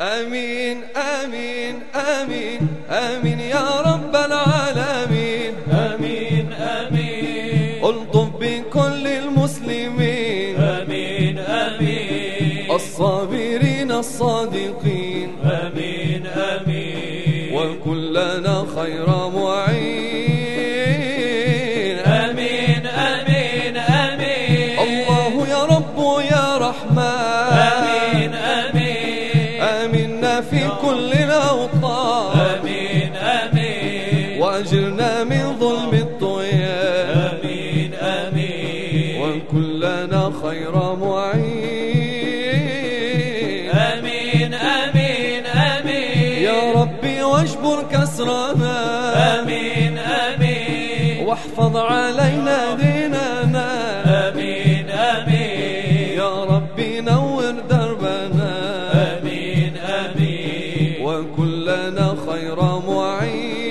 آمين آمين آمين آمين يا رب العالمين. آمين آمين. ألطف بكل المسلمين. آمين آمين. الصابرين الصادقين. آمين آمين. وكلنا خير معين. آمين آمين آمين. الله يا رب يا رحمن. في كل الأوطان. آمين آمين. وأجرنا من ظلم الطغيان. آمين آمين. وكلنا خير معين. آمين آمين آمين. يا ربي واجبر كسرنا. آمين آمين. واحفظ علينا ديننا. آمين آمين. يا ربي نور دربنا. لنا خير معين.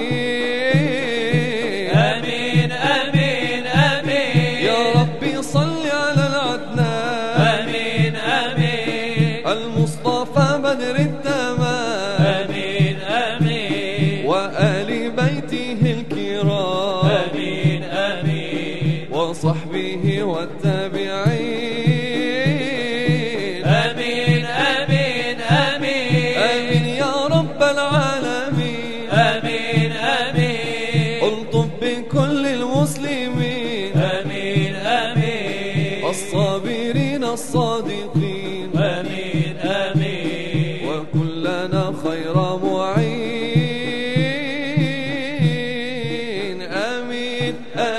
أمين أمين أمين. يا ربي صل على العدنان. أمين أمين. المصطفى بدر التمام أمين أمين. وآل بيته الكرام. أمين أمين. وصحبه والتابعين. العالمين. الطب بكل المسلمين. آمين آمين. الصابرين الصادقين. آمين آمين. وكلنا خير معين. آمين آمين.